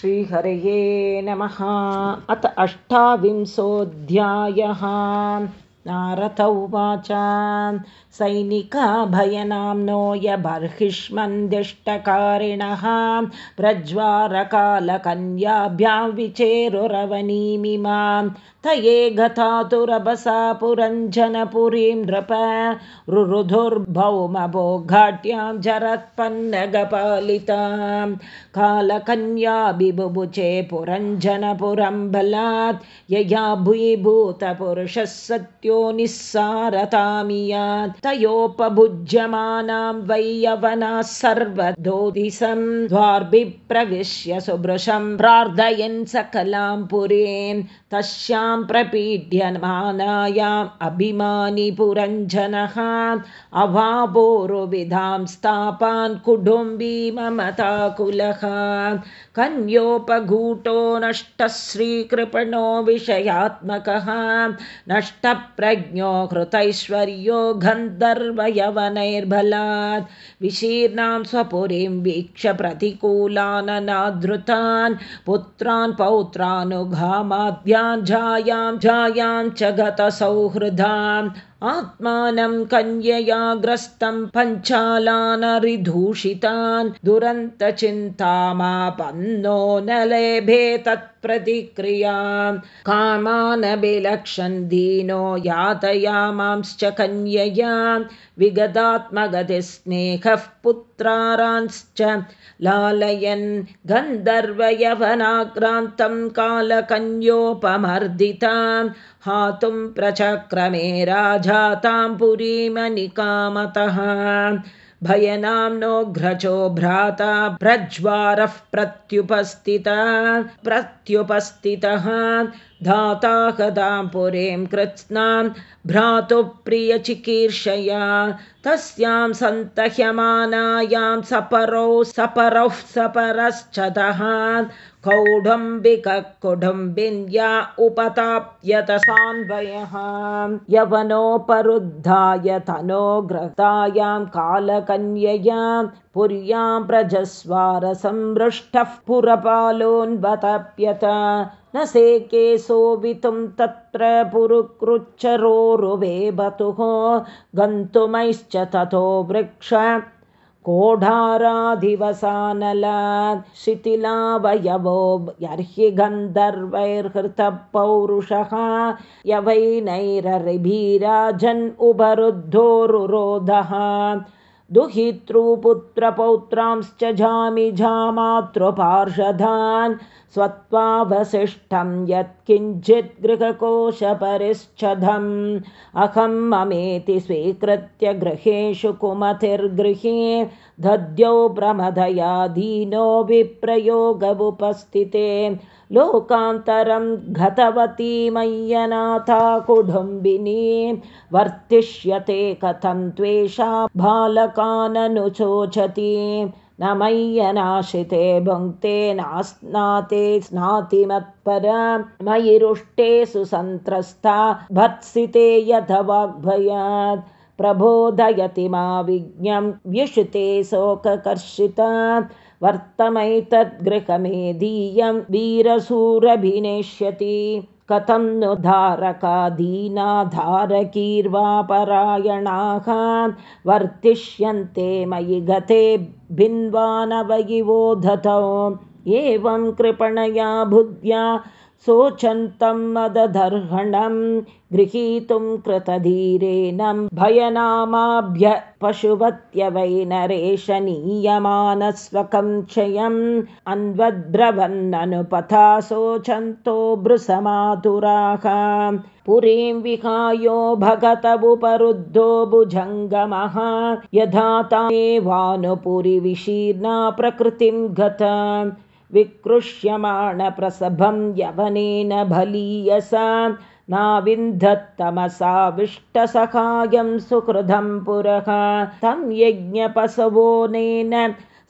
श्रीहरये नमः। अथ अष्टाविंशोऽध्यायः नारद उवाच सैनिकाभयनाम्नो य बर्हिष्मन्दिष्टकारिणः प्रज्वारकालकन्याभ्यां विचेरुरवनीमिमां। तये गतातुरभसा पुरञ्जनपुरीं नृप रुरुधुर्भौमभोघाट्यां जरत्पन्नगपालितां कालकन्याभिबुभुचे पुरञ्जनपुरं बलात् यया भूयिभूतपुरुषः सत्यो निस्सारतामियात् तयोपभुज्यमानां द्वार्भिप्रविश्य सुभृशं प्रार्थयन् सकलां पुरीं तस्यां प्रपीड्यमानायाम् अभिमानी पुरञ्जनः अभावोरुविधां स्थापान् कुटुम्बी ममताकुलः कन्योपगूटो नष्टः श्रीकृपणो विषयात्मकः नष्टप्रज्ञो कृतैश्वर्यो गन्धर्वयवनैर्बलात् विशीर्णां स्वपुरीं वीक्ष्य प्रतिकूलाननादृतान् पुत्रान् पौत्रानुघामाद्यान् जायां जायां च गतसौहृदाम् आत्मानं कन्यया ग्रस्तं पञ्चालानरिदूषितान् दुरन्तचिन्तामापन्नो न लेभे तत्प्रतिक्रियां कामानभिलक्षन् दीनो यातयामांश्च कन्यया विगदात्मगतिस्नेहः पुत्रारांश्च लालयन् गन्धर्वयवनाक्रान्तं कालकन्योपमर्दितां हातुं प्रचक्रमे राजातां पुरीमनिकामतः। भयनाम्नोघ्रजो भ्राता प्रज्वारः प्रत्युपस्थितः। प्रत्युपस्थितः धाता कदां पुरीं कृत्स्नां भ्रातुप्रियचिकीर्षया तस्यां सन्तह्यमानायां सपरौ सपरौः सपरश्चतः कौडुम्बिककुडुम्बिन्या उपताप्यतसान्वयः यवनोपरुद्धाय तनोग्रतायां कालकन्यया पुर्यां प्रजस्वारसंमृष्टः पुरपालोन्वतप्यत न सेके सोवितुं तत्र पुरुकृच्छरोरुवेबतुः गन्तुमैश्च ततो वृक्ष। कोढाराधिवसानलात् शिथिलावयवो यर्हि गन्धर्वैर्हृतः पौरुषः यवैनैररिभिराजन् उभरुद्धोरुरोधः। दुहितृपुत्रपौत्रांश्च जामि जामातृपार्षदान् स्वत्वावशिष्टं यत्किञ्चित् गृहकोशपरिच्छदम्। अहं ममेति स्वीकृत्य गृहेषु कुमतिर्गृहे दद्यौ दीनो विप्रयोगमुपस्थिते। लोकान्तरं गतवती मय्यनाथा कुटुम्बिनी वर्तिष्यते कथं त्वेषा बालकाननुचोचति न मय्यनाशिते भुङ्क्ते नास्नाते स्नाति मत्पर मयि रुष्टे सुसन्त्रस्ता भत्सिते यथ वाग्भयात् प्रबोधयति मा विज्ञं व्युषिते शोककर्षिता वर्तमैतद्गृहमेदीयं वीरसूरभिनेष्यति कथं नु धारकादीनाधारकीर्वापरायणाः वर्तिष्यन्ते मयि गते भिन्वानवयिवो दतौ एवं कृपणया बुद्ध्या शोचन्तं मददर्हणं गृहीतुं कृतधीरेण भयनामाभ्य पशुवत्यवै नरेशनीयमानस्वकं क्षयम् अन्वद्ब्रवन्ननुपथा शोचन्तो भृसमातुराः पुरीं विहायो भगतवुपरुद्धो भुजङ्गमः। यथा तामेवानुपुरिविशीर्णा प्रकृतिं गत विकृष्यमाणप्रसभं यवनेन बलीयसा नाविन्धत्तमसाविष्टसखायं सुहृदं पुरः तं यज्ञपशवोनेन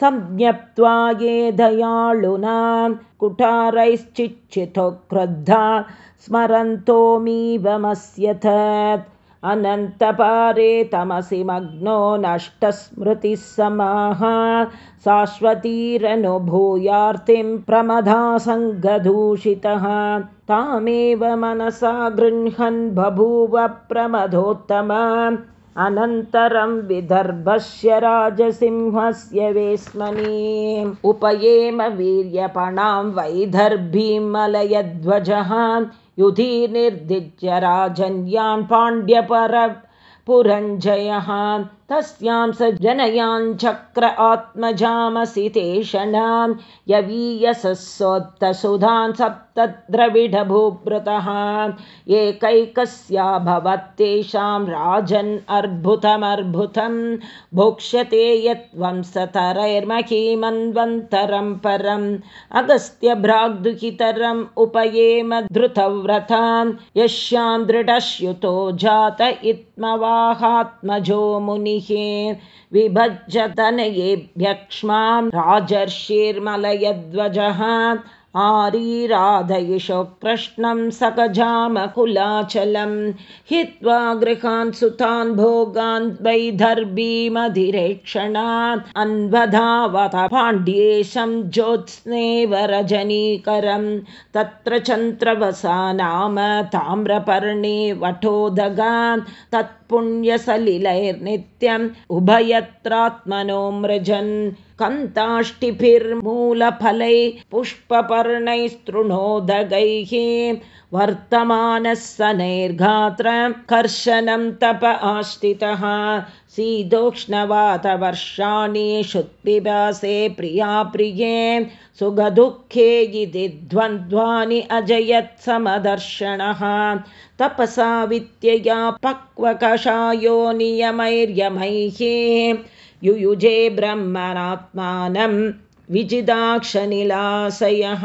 संज्ञप्त्वा ये दयाळुना कुठारैश्चिच्छितो क्रुद्धा स्मरन्तोमीवमस्यथ अनन्तपारे तमसि मग्नो नष्टस्मृतिः समाः शाश्वतीरनुभूयार्तिं प्रमदासङ्गदूषितः तामेव मनसा गृह्णन् बभूव प्रमदोत्तम अनन्तरं विदर्भस्य राजसिंहस्य वेस्मनी उपयेम वीर्यपणां वैदर्भीमलयध्वजः युधि निर्दिज्य राजन्यान् पाण्ड्यपर पुरञ्जयः तस्यां स जनयाञ्चक्र आत्मजामसि तेषणां यवीयसोत्तसुधान् सप्तद्रविडभूभृतः एकैकस्या भवत्तेषां राजन् अर्भुतमर्भुतं भोक्ष्यते यत्वंसतरैर्महीमन्वन्तरं परम्। अगस्त्यभ्राग्दुहितरम् उपयेम धृतव्रतान्। यस्यां दृढश्युतो जात इत्मवाहात्मजो मुनि विभज्यतनयेभ्यक्ष्मां राजर्षिर्मलयध्वजः आरीराधयिषो कृष्णं सकजामकुलाचलं हित्वा गृहान् सुतान् भोगान् वैदर्भीमधिरेक्षणान् अन्वधावत पाण्ड्येशं ज्योत्स्नेव रजनीकरं तत्र चन्द्रवसा नाम ताम्रपर्णे वटोदगान् तत्पुण्यसलिलैर्नित्यम् उभयत्रात्मनो मृजन् कन्ताष्टिभिर्मूलफलैः पुष्पपर्णैस्तृणोदगैः वर्तमानः सनैर्घात्र कर्शनं तप आश्रितः शीतोक्ष्णवातवर्षाणि शुत्पिबासे प्रिया प्रिये सुखदुःखे इति द्वन्द्वानि अजयत्समदर्शनः तपसा वित्यया पक्वकषायो नियमैर्यमैः युयुजे ब्रह्मणात्मानं विजिदाक्षनिलासयः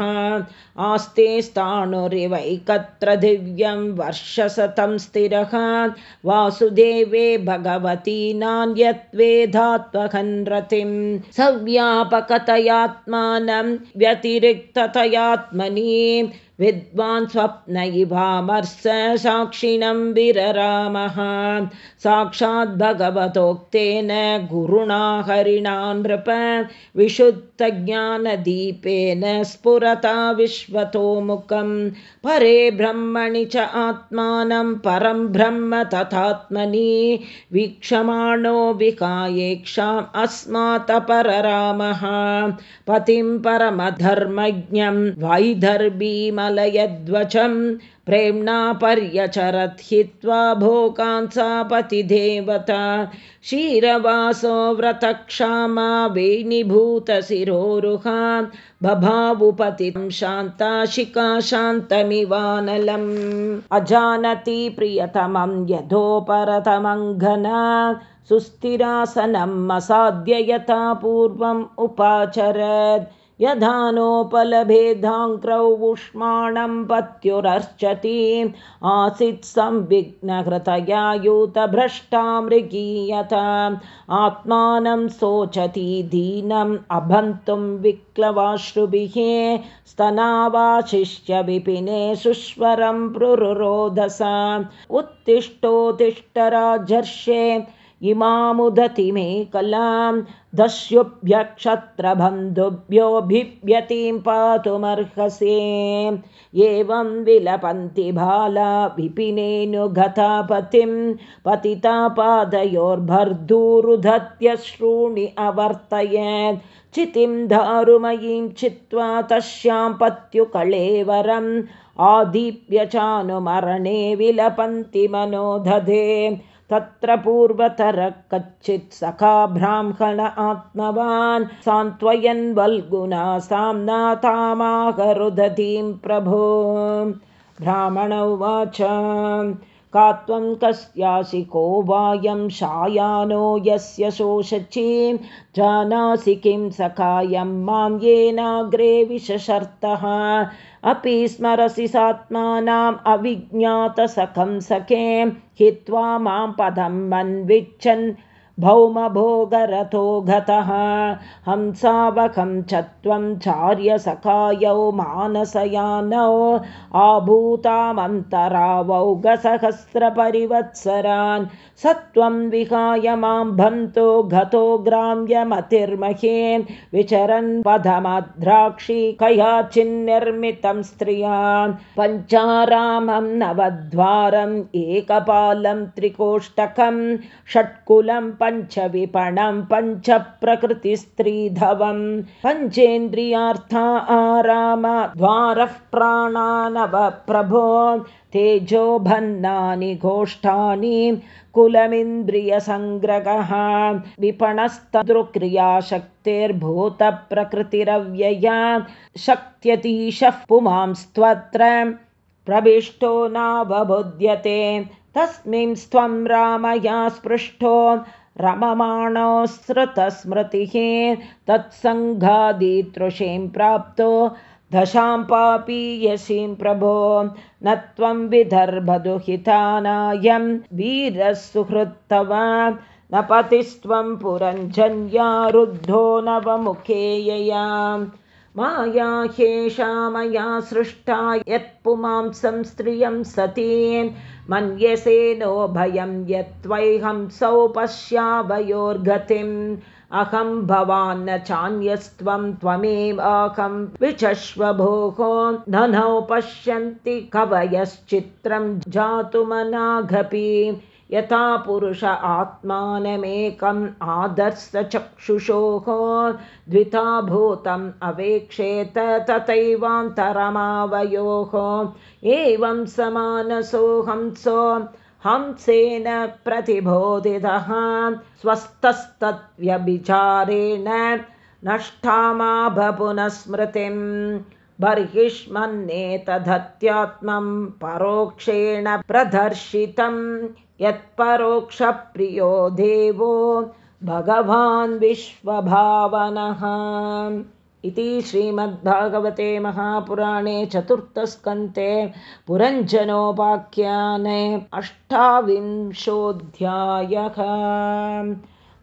आस्ते स्थाणुरिवैकत्र दिव्यं वर्षशतं स्थिरः। वासुदेवे भगवती नान्यत्वेधात्महन्रतिं सव्यापकतयात्मानं व्यतिरिक्ततयात्मनि विद्वान् स्वप्न इवामर्स साक्षिणं विररामः। साक्षात् भगवतोक्तेन गुरुणा हरिणा नृप विशुद्धज्ञानदीपेन स्फुरता विश्वतो मुखं परे ब्रह्मणि च आत्मानं परं ब्रह्म तथात्मनि। वीक्षमाणो विकायेक्षाम् अस्मात्पररामः पतिं परमधर्मज्ञं वैदर्भीमल पर्यचरत् हित्वा भोकान्सापतिदेवता क्षीरवासो व्रतक्षामा वेणीभूतशिरोरुहा बभावुपतिं शान्ताशिका शान्तमिवानलम्। अजानति प्रियतमं यथोपरतमङ्घना सुस्थिरासनम् असाद्य यथा पूर्वम् उपाचरत् यथा नोपलभेदाङ्क्रौ उष्माणं पत्युरर्चति। आसीत् संविघ्नहृतया यूतभ्रष्टा मृगीयता आत्मानं शोचति दीनम् अभन्तुं विक्लवाश्रुभिः। स्तनावाशिष्य विपिने सुस्वरं प्रुरुरोधसा। उत्तिष्ठोत्तिष्ठराजर्षे इमामुदति मे कलां दस्युभ्यक्षत्रबन्धुभ्यो बिभ्यतीं पातुमर्हसे। एवं विलपन्ति बाला विपिनेऽनुगता पतिं पतिता पादयोर्भर्दूरुधत्यश्रूणि अवर्तयत्। चितिं दारुमयीं चित्वा तस्यां पत्युकलेवरम् आदीप्य चानुमरणे विलपन्ति मनोदधे तत्र पूर्वतरः कच्चित् सखा ब्राह्मण आत्मवान् सान्त्वयन् वल्गुना साम्नातामाकरुदधीं प्रभो। ब्राह्मण उवाच का त्वं कस्यासि को वायं शायानो यस्य शोषचीं? जानासि किं सखायं मां येनाग्रे विशशर्तः अपि स्मरसि सात्मानाम् अविज्ञातसखं सखे हित्वा मां पदं मन्विच्छन् भौमभोगरथो गतः हंसावखं च त्वं चार्यसखायौ मानसयानौ आभूतामन्तरावौगसहस्रपरिवत्सरान् स त्वं विहाय मां भन्तो गतो ग्राम्यमतिर्महे विचरन् पदमद्राक्षी कया चिन्निर्मितं स्त्रियान्। पञ्चारामं नवद्वारम् एकपालं त्रिकोष्टकं। षट्कुलं पञ्चविपणं पञ्चप्रकृतिस्त्रीधवं पञ्चेन्द्रियार्था आराम द्वारः प्राणानव प्रभो तेजोभन्नानि गोष्ठानि कुलमिन्द्रियसङ्ग्रहः विपणस्तदृक्रियाशक्तिर्भूतप्रकृतिरव्यया शक्त्यतीशः पुमांस्त्वत्र प्रविष्टो नावबुध्यते तस्मिंस्त्वं रामया स्पृष्टो रममाणोऽसृतस्मृतिः तत्सङ्घादितृषीं प्राप्तो दशां पापीयसीं प्रभो न त्वं विदर्भदुहितानायं वीरः सुहृत्तव न पतिस्त्वं पुरञ्जन्या रुद्धो नवमुखे यया माया ह्येषा मया सृष्टा यत्पुमांसं स्त्रियं सती मन्यसे नो भयं यत्त्वैहंसौ पश्यावयोर्गतिम् अहं भवान् न चान्यस्त्वं त्वमेवाहं विचश्वभोः ननौ पश्यन्ति कवयश्चित्रं जातुमनाघपि यथा पुरुष आत्मानमेकम् आदर्शचक्षुषोः द्विता भूतम् अवेक्षेत तथैवान्तरमावयोः। एवं समानसोऽहंसो हंसेन प्रतिबोधितः। स्वस्थस्तद्व्यभिचारेण नष्टामाभपुनस्मृतिं बर्हिष्मन्नेतदत्यात्मं परोक्षेण प्रदर्शितं यत्परोक्षप्रियो देवो भगवान् विश्वभावनः। इति श्रीमद्भागवते महापुराणे चतुर्थस्कन्ते पुरञ्जनोपाख्याने अष्टाविंशोऽध्यायः